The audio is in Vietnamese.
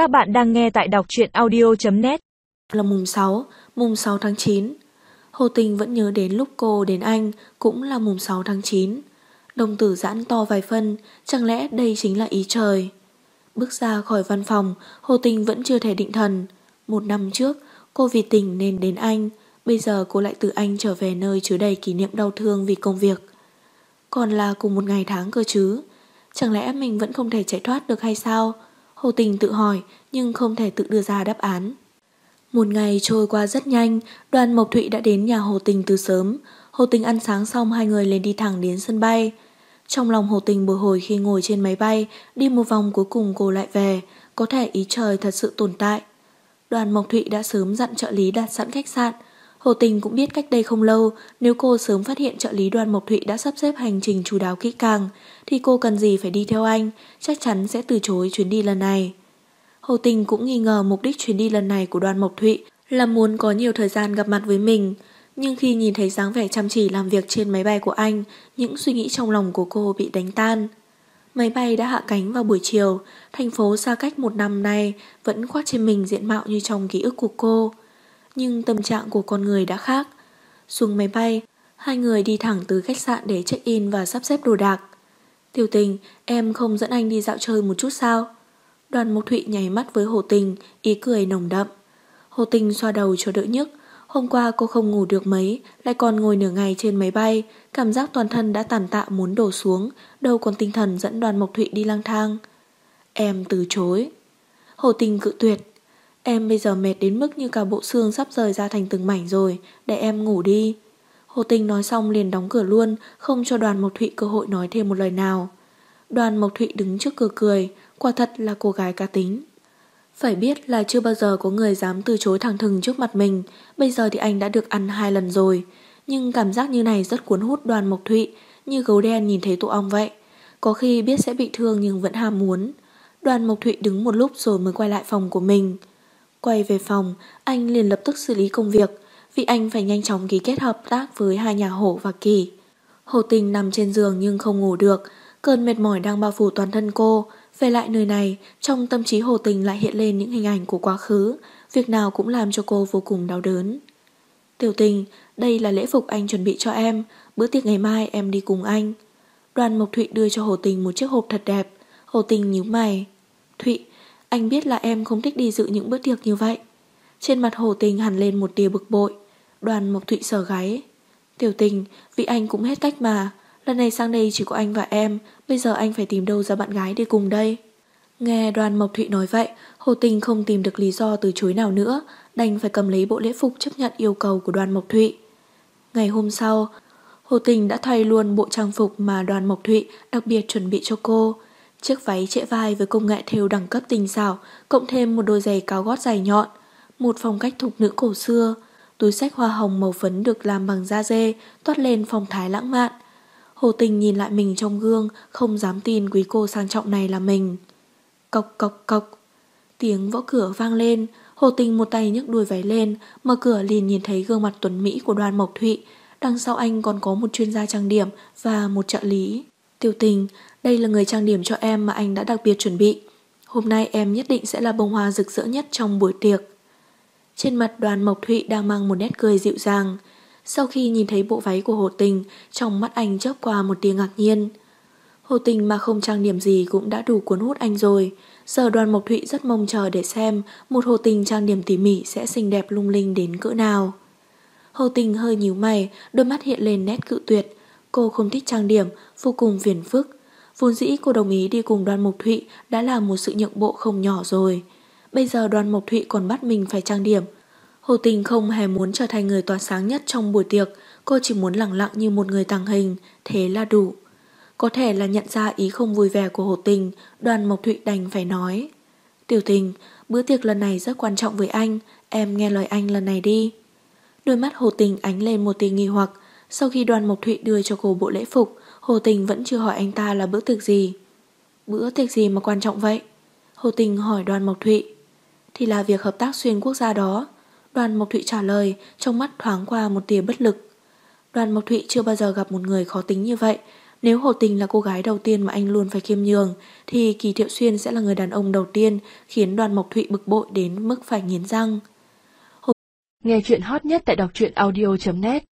Các bạn đang nghe tại đọc truyện audio.net Là mùng 6, mùng 6 tháng 9. Hồ Tình vẫn nhớ đến lúc cô đến Anh cũng là mùng 6 tháng 9. Đồng tử giãn to vài phân, chẳng lẽ đây chính là ý trời. Bước ra khỏi văn phòng, Hồ Tình vẫn chưa thể định thần. Một năm trước, cô vì tình nên đến Anh, bây giờ cô lại từ Anh trở về nơi chứa đầy kỷ niệm đau thương vì công việc. Còn là cùng một ngày tháng cơ chứ. Chẳng lẽ mình vẫn không thể chạy thoát được hay sao? Hồ Tình tự hỏi nhưng không thể tự đưa ra đáp án. Một ngày trôi qua rất nhanh, đoàn Mộc Thụy đã đến nhà Hồ Tình từ sớm. Hồ Tình ăn sáng xong hai người lên đi thẳng đến sân bay. Trong lòng Hồ Tình bồi hồi khi ngồi trên máy bay, đi một vòng cuối cùng cô lại về, có thể ý trời thật sự tồn tại. Đoàn Mộc Thụy đã sớm dặn trợ lý đặt sẵn khách sạn. Hồ Tình cũng biết cách đây không lâu, nếu cô sớm phát hiện trợ lý đoàn Mộc Thụy đã sắp xếp hành trình chú đáo kỹ càng, thì cô cần gì phải đi theo anh, chắc chắn sẽ từ chối chuyến đi lần này. Hồ Tình cũng nghi ngờ mục đích chuyến đi lần này của đoàn Mộc Thụy là muốn có nhiều thời gian gặp mặt với mình. Nhưng khi nhìn thấy dáng vẻ chăm chỉ làm việc trên máy bay của anh, những suy nghĩ trong lòng của cô bị đánh tan. Máy bay đã hạ cánh vào buổi chiều, thành phố xa cách một năm nay vẫn khoác trên mình diện mạo như trong ký ức của cô. Nhưng tâm trạng của con người đã khác. Xuống máy bay, hai người đi thẳng từ khách sạn để check-in và sắp xếp đồ đạc. Tiểu tình, em không dẫn anh đi dạo chơi một chút sao? Đoàn Mộc Thụy nhảy mắt với Hồ Tình, ý cười nồng đậm. Hồ Tình xoa đầu cho đỡ nhức. Hôm qua cô không ngủ được mấy, lại còn ngồi nửa ngày trên máy bay, cảm giác toàn thân đã tàn tạ muốn đổ xuống, đâu còn tinh thần dẫn đoàn Mộc Thụy đi lang thang. Em từ chối. Hồ Tình cự tuyệt. Em bây giờ mệt đến mức như cả bộ xương sắp rời ra thành từng mảnh rồi, để em ngủ đi. Hồ tinh nói xong liền đóng cửa luôn, không cho đoàn Mộc Thụy cơ hội nói thêm một lời nào. Đoàn Mộc Thụy đứng trước cửa cười, quả thật là cô gái cá tính. Phải biết là chưa bao giờ có người dám từ chối thẳng thừng trước mặt mình, bây giờ thì anh đã được ăn hai lần rồi. Nhưng cảm giác như này rất cuốn hút đoàn Mộc Thụy, như gấu đen nhìn thấy tổ ong vậy. Có khi biết sẽ bị thương nhưng vẫn ham muốn. Đoàn Mộc Thụy đứng một lúc rồi mới quay lại phòng của mình. Quay về phòng, anh liền lập tức xử lý công việc, vì anh phải nhanh chóng ký kết hợp tác với hai nhà Hổ và Kỳ. Hồ Tình nằm trên giường nhưng không ngủ được, cơn mệt mỏi đang bao phủ toàn thân cô. Về lại nơi này, trong tâm trí Hồ Tình lại hiện lên những hình ảnh của quá khứ, việc nào cũng làm cho cô vô cùng đau đớn. Tiểu tình, đây là lễ phục anh chuẩn bị cho em, bữa tiệc ngày mai em đi cùng anh. Đoàn Mộc Thụy đưa cho Hồ Tình một chiếc hộp thật đẹp. Hồ Tình nhíu mày. Thụy, anh biết là em không thích đi dự những bữa tiệc như vậy. Trên mặt Hồ Tình hẳn lên một tia bực bội. Đoàn Mộc Thụy sờ gáy. Tiểu tình, vì anh cũng hết cách mà. Lần này sang đây chỉ có anh và em, bây giờ anh phải tìm đâu ra bạn gái để cùng đây. Nghe đoàn Mộc Thụy nói vậy, Hồ Tình không tìm được lý do từ chối nào nữa, đành phải cầm lấy bộ lễ phục chấp nhận yêu cầu của đoàn Mộc Thụy. Ngày hôm sau, Hồ Tình đã thay luôn bộ trang phục mà đoàn Mộc Thụy đặc biệt chuẩn bị cho cô. Chiếc váy trễ vai với công nghệ thêu đẳng cấp tinh xảo, cộng thêm một đôi giày cao gót dài nhọn, một phong cách thục nữ cổ xưa, túi sách hoa hồng màu phấn được làm bằng da dê, toát lên phong thái lãng mạn. Hồ Tình nhìn lại mình trong gương, không dám tin quý cô sang trọng này là mình. Cộc cộc cộc. Tiếng võ cửa vang lên, Hồ Tình một tay nhấc đuôi váy lên, mở cửa liền nhìn thấy gương mặt tuấn Mỹ của đoàn Mộc Thụy. Đằng sau anh còn có một chuyên gia trang điểm và một trợ lý. Tiểu tình, đây là người trang điểm cho em mà anh đã đặc biệt chuẩn bị. Hôm nay em nhất định sẽ là bông hoa rực rỡ nhất trong buổi tiệc. Trên mặt đoàn Mộc Thụy đang mang một nét cười dịu dàng. Sau khi nhìn thấy bộ váy của Hồ Tình, trong mắt anh chớp qua một tia ngạc nhiên. Hồ Tình mà không trang điểm gì cũng đã đủ cuốn hút anh rồi. Giờ đoàn Mộc Thụy rất mong chờ để xem một Hồ Tình trang điểm tỉ mỉ sẽ xinh đẹp lung linh đến cỡ nào. Hồ Tình hơi nhíu mày, đôi mắt hiện lên nét cự tuyệt. Cô không thích trang điểm, vô cùng phiền phức. Vốn dĩ cô đồng ý đi cùng đoàn Mộc Thụy đã là một sự nhượng bộ không nhỏ rồi. Bây giờ đoàn Mộc Thụy còn bắt mình phải trang điểm. Hồ Tình không hề muốn trở thành người tỏa sáng nhất trong buổi tiệc, cô chỉ muốn lặng lặng như một người tàng hình, thế là đủ. Có thể là nhận ra ý không vui vẻ của Hồ Tình, đoàn Mộc Thụy đành phải nói. Tiểu tình, bữa tiệc lần này rất quan trọng với anh, em nghe lời anh lần này đi. Đôi mắt Hồ Tình ánh lên một tia nghi hoặc, sau khi đoàn Mộc Thụy đưa cho cô bộ lễ phục, Hồ Tình vẫn chưa hỏi anh ta là bữa tiệc gì. Bữa tiệc gì mà quan trọng vậy? Hồ Tình hỏi đoàn Mộc Thụy. Thì là việc hợp tác xuyên quốc gia đó. Đoàn Mộc Thụy trả lời, trong mắt thoáng qua một tia bất lực. Đoàn Mộc Thụy chưa bao giờ gặp một người khó tính như vậy, Nếu Hồ Tình là cô gái đầu tiên mà anh luôn phải khiêm nhường, thì Kỳ Thiệu Xuyên sẽ là người đàn ông đầu tiên khiến đoàn Mộc Thụy bực bội đến mức phải nghiến răng. Hồ... Nghe chuyện hot nhất tại đọc truyện audio.net